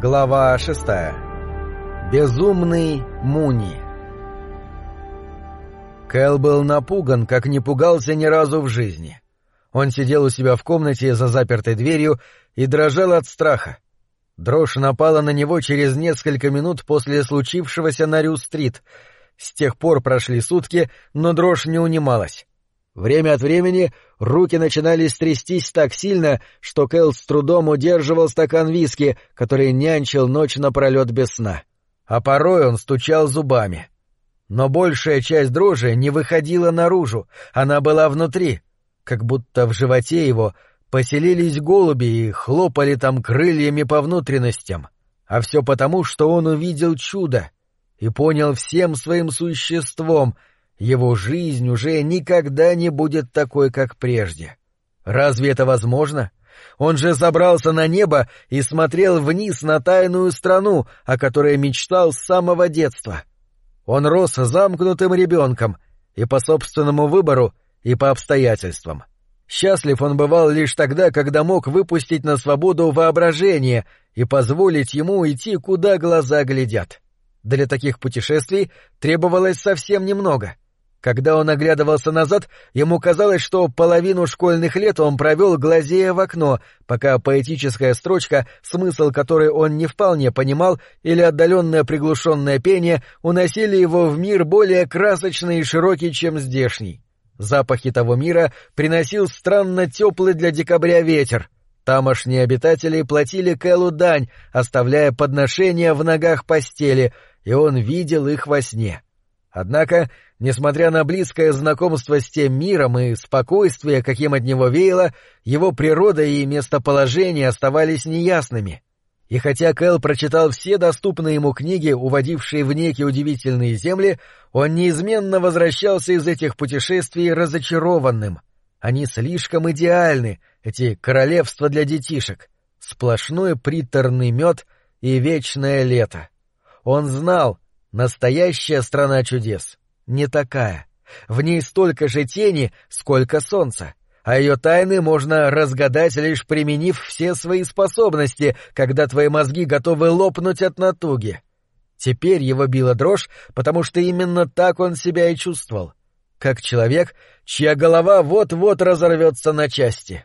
Глава шестая. Безумный Муни. Кэл был напуган, как не пугался ни разу в жизни. Он сидел у себя в комнате за запертой дверью и дрожал от страха. Дрожь напала на него через несколько минут после случившегося на Рю-стрит. С тех пор прошли сутки, но дрожь не унималась. Время от времени руки начинали трястись так сильно, что Кэл с трудом удерживал стакан виски, который нянчил ночь напролет без сна. А порой он стучал зубами. Но большая часть дрожи не выходила наружу, она была внутри, как будто в животе его поселились голуби и хлопали там крыльями по внутренностям. А все потому, что он увидел чудо и понял всем своим существом — его жизнь уже никогда не будет такой, как прежде. Разве это возможно? Он же забрался на небо и смотрел вниз на тайную страну, о которой мечтал с самого детства. Он рос замкнутым ребенком и по собственному выбору, и по обстоятельствам. Счастлив он бывал лишь тогда, когда мог выпустить на свободу воображение и позволить ему идти, куда глаза глядят. Для таких путешествий требовалось совсем немного — когда он оглядывался назад, ему казалось, что половину школьных лет он провел, глазея в окно, пока поэтическая строчка, смысл которой он не вполне понимал, или отдаленное приглушенное пение уносили его в мир более красочный и широкий, чем здешний. Запахи того мира приносил странно теплый для декабря ветер. Тамошние обитатели платили Кэлу дань, оставляя подношения в ногах постели, и он видел их во сне. Однако Несмотря на близкое знакомство с тем миром и спокойствие, каким от него веяло, его природа и местоположение оставались неясными. И хотя Кэл прочитал все доступные ему книги, уводившие в некие удивительные земли, он неизменно возвращался из этих путешествий разочарованным. Они слишком идеальны, эти королевства для детишек. Сплошной приторный мед и вечное лето. Он знал, настоящая страна чудес не такая. В ней столько же тени, сколько солнца, а ее тайны можно разгадать, лишь применив все свои способности, когда твои мозги готовы лопнуть от натуги. Теперь его била дрожь, потому что именно так он себя и чувствовал, как человек, чья голова вот-вот разорвется на части.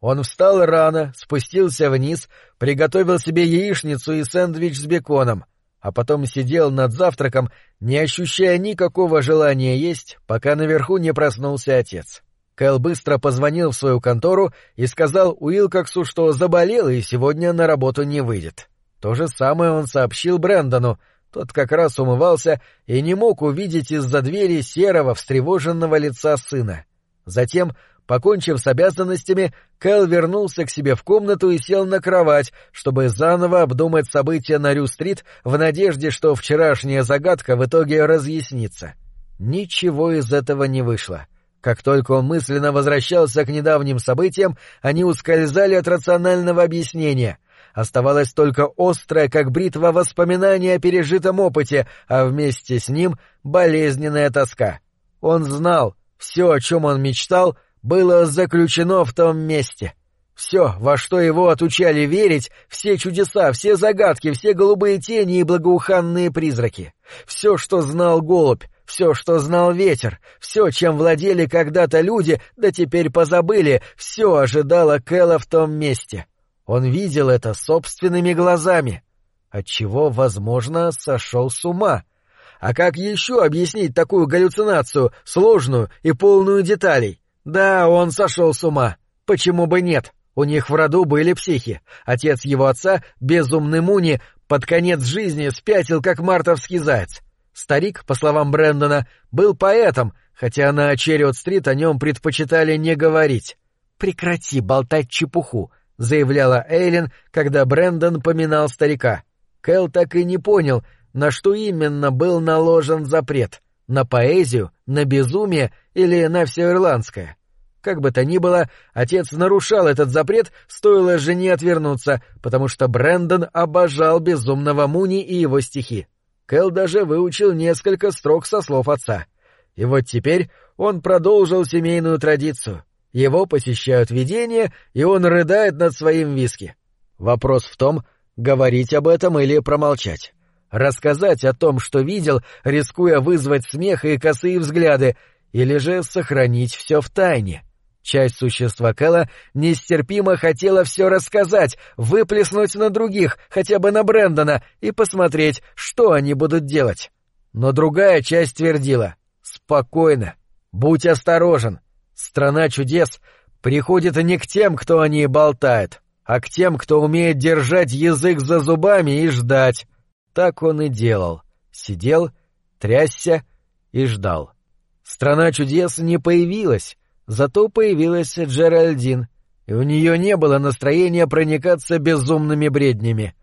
Он встал рано, спустился вниз, приготовил себе яичницу и сэндвич с беконом — а потом сидел над завтраком, не ощущая никакого желания есть, пока наверху не проснулся отец. Кэл быстро позвонил в свою контору и сказал Уилкоксу, что заболел и сегодня на работу не выйдет. То же самое он сообщил Брэндону, тот как раз умывался и не мог увидеть из-за двери серого, встревоженного лица сына. Затем Покончив с обязанностями, Кэл вернулся к себе в комнату и сел на кровать, чтобы заново обдумать события на Рю-стрит в надежде, что вчерашняя загадка в итоге разъяснится. Ничего из этого не вышло. Как только он мысленно возвращался к недавним событиям, они ускользали от рационального объяснения. Оставалось только острое, как бритва, воспоминание о пережитом опыте, а вместе с ним — болезненная тоска. Он знал, все, о чем он мечтал — было заключено в том месте. Все, во что его отучали верить, все чудеса, все загадки, все голубые тени и благоуханные призраки, все, что знал голубь, все, что знал ветер, все, чем владели когда-то люди, да теперь позабыли, все ожидало Кэла в том месте. Он видел это собственными глазами, отчего, возможно, сошел с ума. А как еще объяснить такую галлюцинацию, сложную и полную деталей? Да, он сошел с ума. Почему бы нет? У них в роду были психи. Отец его отца, безумный Муни, под конец жизни спятил, как мартовский заяц. Старик, по словам Брэндона, был поэтом, хотя на Черриот-стрит о нем предпочитали не говорить. «Прекрати болтать чепуху», — заявляла Эйлин, когда Брэндон поминал старика. Кэл так и не понял, на что именно был наложен запрет — на поэзию, на безумие или на все ирландское. Как бы то ни было, отец нарушал этот запрет, стоило жене отвернуться, потому что Брэндон обожал безумного Муни и его стихи. Кэл даже выучил несколько строк со слов отца. И вот теперь он продолжил семейную традицию. Его посещают видения, и он рыдает над своим виски. Вопрос в том, говорить об этом или промолчать. Рассказать о том, что видел, рискуя вызвать смех и косые взгляды, или же сохранить все в тайне. Часть существа Кэлла нестерпимо хотела все рассказать, выплеснуть на других, хотя бы на Брэндона, и посмотреть, что они будут делать. Но другая часть твердила «Спокойно, будь осторожен, страна чудес приходит не к тем, кто о ней болтает, а к тем, кто умеет держать язык за зубами и ждать». Так он и делал. Сидел, трясся и ждал. Страна чудес не появилась, зато появилась Джеральдин, и у нее не было настроения проникаться безумными бреднями.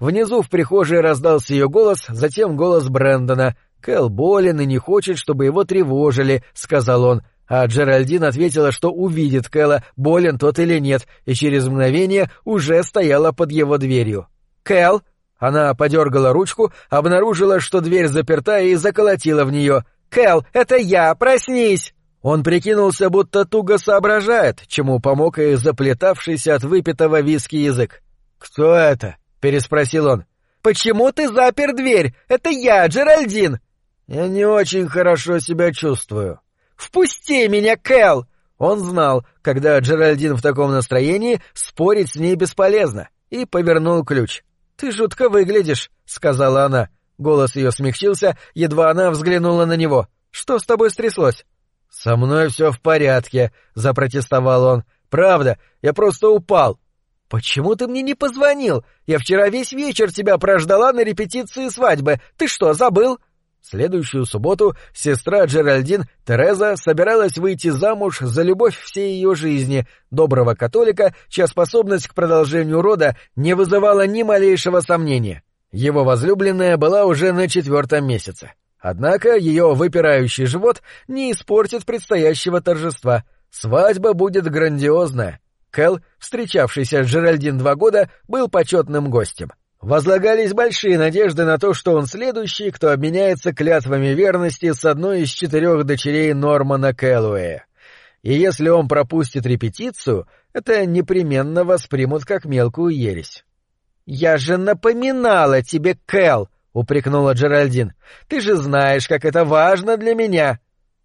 Внизу в прихожей раздался ее голос, затем голос Брэндона. «Кэл болен и не хочет, чтобы его тревожили», — сказал он, а Джеральдин ответила, что увидит Кэла, болен тот или нет, и через мгновение уже стояла под его дверью. «Кэл!» Она подергала ручку, обнаружила, что дверь заперта и заколотила в нее. «Кэл, это я! Проснись!» Он прикинулся, будто туго соображает, чему помог и заплетавшийся от выпитого виски язык. «Кто это?» — переспросил он. «Почему ты запер дверь? Это я, Джеральдин!» «Я не очень хорошо себя чувствую». «Впусти меня, Кэл!» Он знал, когда Джеральдин в таком настроении, спорить с ней бесполезно, и повернул ключ. «Ты жутко выглядишь», — сказала она. Голос ее смягчился, едва она взглянула на него. «Что с тобой стряслось?» «Со мной все в порядке», — запротестовал он. «Правда, я просто упал». «Почему ты мне не позвонил? Я вчера весь вечер тебя прождала на репетиции свадьбы. Ты что, забыл?» следующую субботу сестра Джеральдин, Тереза, собиралась выйти замуж за любовь всей ее жизни, доброго католика, чья способность к продолжению рода не вызывала ни малейшего сомнения. Его возлюбленная была уже на четвертом месяце. Однако ее выпирающий живот не испортит предстоящего торжества. Свадьба будет грандиозная. Кэл, встречавшийся с Джеральдин два года, был почетным гостем. Возлагались большие надежды на то, что он следующий, кто обменяется клятвами верности с одной из четырех дочерей Нормана Кэллоуэя. И если он пропустит репетицию, это непременно воспримут как мелкую ересь. «Я же напоминала тебе, Кэл!» — упрекнула Джеральдин. «Ты же знаешь, как это важно для меня!»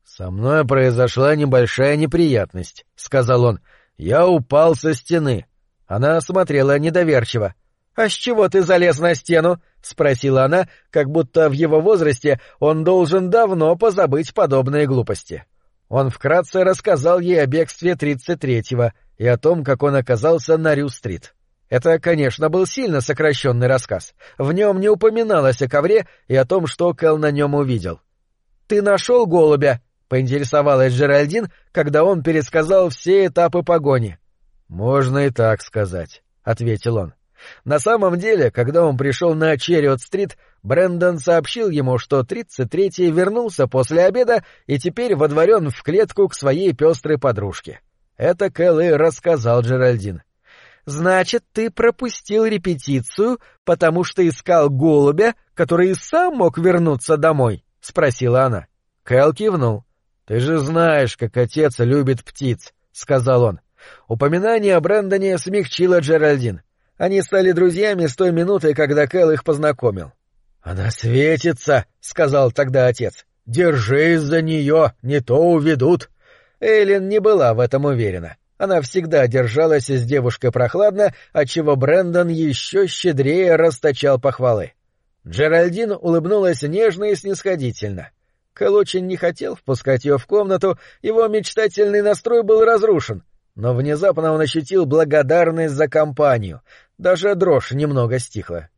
«Со мной произошла небольшая неприятность», — сказал он. «Я упал со стены». Она смотрела недоверчиво. «А с чего ты залез на стену?» — спросила она, как будто в его возрасте он должен давно позабыть подобные глупости. Он вкратце рассказал ей о бегстве 33-го и о том, как он оказался на Рю-стрит. Это, конечно, был сильно сокращенный рассказ. В нем не упоминалось о ковре и о том, что Кэл на нем увидел. «Ты нашел голубя?» — поинтересовалась Джеральдин, когда он пересказал все этапы погони. «Можно и так сказать», — ответил он. На самом деле, когда он пришел на Черриот-стрит, Брэндон сообщил ему, что 33-й вернулся после обеда и теперь водворен в клетку к своей пестрой подружке. Это Кэл и рассказал Джеральдин. «Значит, ты пропустил репетицию, потому что искал голубя, который и сам мог вернуться домой?» — спросила она. Кэл кивнул. «Ты же знаешь, как отец любит птиц», — сказал он. Упоминание о Брэндоне смягчило Джеральдин. Они стали друзьями с той минуты, когда Кэл их познакомил. «Она светится», — сказал тогда отец. «Держись за нее, не то уведут». Эйлин не была в этом уверена. Она всегда держалась с девушкой прохладно, отчего Брэндон еще щедрее расточал похвалы. Джеральдин улыбнулась нежно и снисходительно. Кэл очень не хотел впускать ее в комнату, его мечтательный настрой был разрушен, но внезапно он ощутил благодарность за компанию, даже дрожь немного стихла.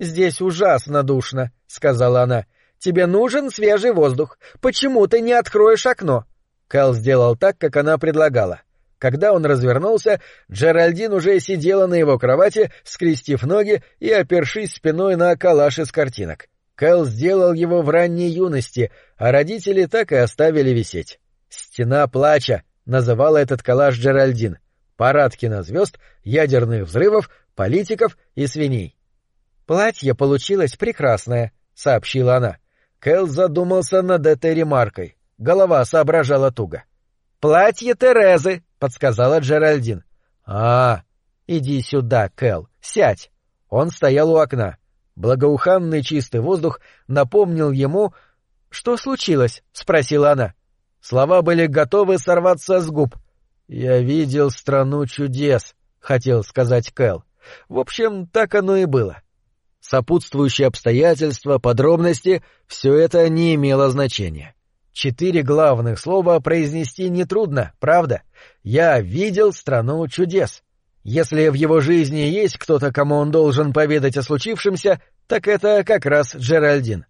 «Здесь ужасно душно», — сказала она. «Тебе нужен свежий воздух. Почему ты не откроешь окно?» Кэл сделал так, как она предлагала. Когда он развернулся, Джеральдин уже сидела на его кровати, скрестив ноги и опершись спиной на калаш из картинок. Кэл сделал его в ранней юности, а родители так и оставили висеть. «Стена плача» называла этот коллаж Джеральдин. Парад кинозвезд, ядерных взрывов, политиков и свиней. «Платье получилось прекрасное», — сообщила она. Кэл задумался над этой ремаркой. Голова соображала туго. «Платье Терезы», — подсказала Джеральдин. «А, иди сюда, Кэл, сядь». Он стоял у окна. Благоуханный чистый воздух напомнил ему... — Что случилось? — спросила она. Слова были готовы сорваться с губ. «Я видел страну чудес», — хотел сказать Кэл. В общем, так оно и было. Сопутствующие обстоятельства, подробности — все это не имело значения. Четыре главных слова произнести нетрудно, правда? «Я видел страну чудес». Если в его жизни есть кто-то, кому он должен поведать о случившемся, так это как раз Джеральдин.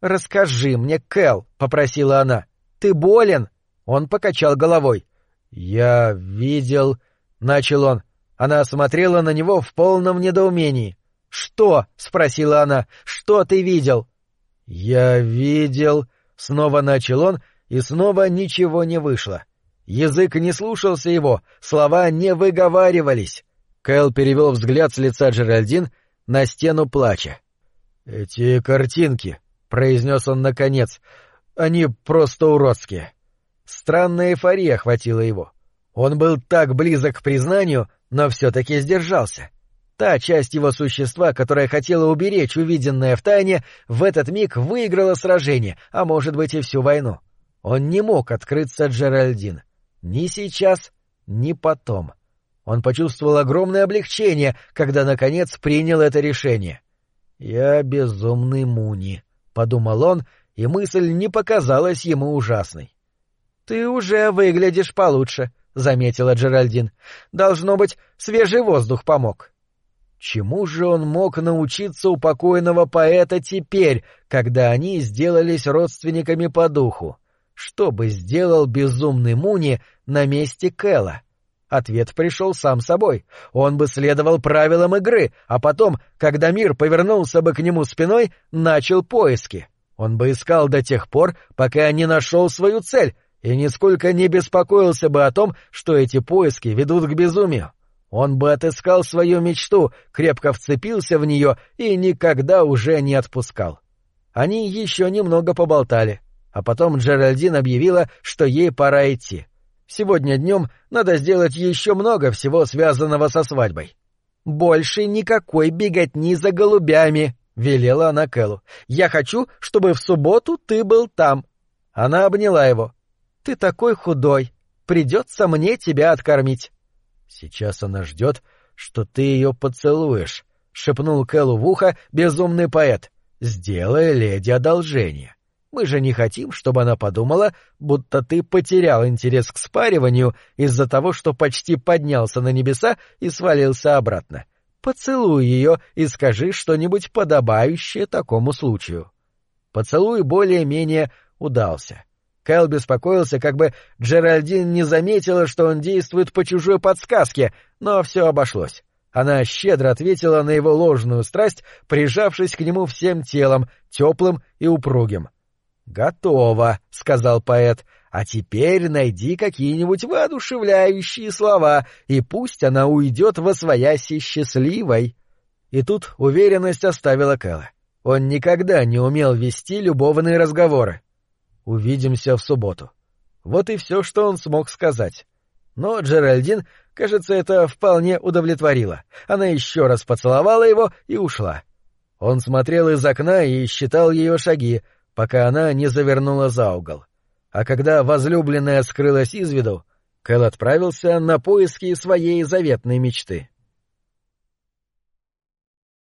«Расскажи мне, Кэл», — попросила она. «Ты болен?» Он покачал головой. «Я видел...» — начал он. Она смотрела на него в полном недоумении. «Что?» — спросила она. «Что ты видел?» «Я видел...» — снова начал он, и снова ничего не вышло. Язык не слушался его, слова не выговаривались. Кэл перевел взгляд с лица Джеральдин на стену плача. «Эти картинки», — произнес он наконец, — «они просто уродские». Странная эйфория охватила его. Он был так близок к признанию, но все-таки сдержался. Та часть его существа, которая хотела уберечь увиденное в тайне, в этот миг выиграла сражение, а может быть и всю войну. Он не мог открыться Джеральдин. Ни сейчас, ни потом. Он почувствовал огромное облегчение, когда, наконец, принял это решение. «Я безумный Муни», — подумал он, и мысль не показалась ему ужасной. «Ты уже выглядишь получше», — заметила Джеральдин. «Должно быть, свежий воздух помог». Чему же он мог научиться у покойного поэта теперь, когда они сделались родственниками по духу? Что бы сделал безумный Муни на месте Кэла? Ответ пришел сам собой. Он бы следовал правилам игры, а потом, когда мир повернулся бы к нему спиной, начал поиски. Он бы искал до тех пор, пока не нашел свою цель, и нисколько не беспокоился бы о том, что эти поиски ведут к безумию. Он бы отыскал свою мечту, крепко вцепился в нее и никогда уже не отпускал. Они еще немного поболтали, а потом Джеральдин объявила, что ей пора идти. Сегодня днем надо сделать еще много всего, связанного со свадьбой. «Больше никакой беготни за голубями», — велела она Кэллу. «Я хочу, чтобы в субботу ты был там». Она обняла его. Ты такой худой. Придется мне тебя откормить. Сейчас она ждет, что ты ее поцелуешь, — шепнул Кэллу в ухо безумный поэт. Сделай леди одолжение. Мы же не хотим, чтобы она подумала, будто ты потерял интерес к спариванию из-за того, что почти поднялся на небеса и свалился обратно. Поцелуй ее и скажи что-нибудь подобающее такому случаю. Поцелуй более-менее удался. Кайл беспокоился, как бы Джеральдин не заметила, что он действует по чужой подсказке, но все обошлось. Она щедро ответила на его ложную страсть, прижавшись к нему всем телом, теплым и упругим. «Готово», — сказал поэт, — «а теперь найди какие-нибудь воодушевляющие слова, и пусть она уйдет во свояси счастливой». И тут уверенность оставила Кэла. Он никогда не умел вести любовные разговоры. Увидимся в субботу. Вот и все, что он смог сказать. Но Джеральдин, кажется, это вполне удовлетворило. Она еще раз поцеловала его и ушла. Он смотрел из окна и считал ее шаги, пока она не завернула за угол. А когда возлюбленная скрылась из виду, Кэл отправился на поиски своей заветной мечты.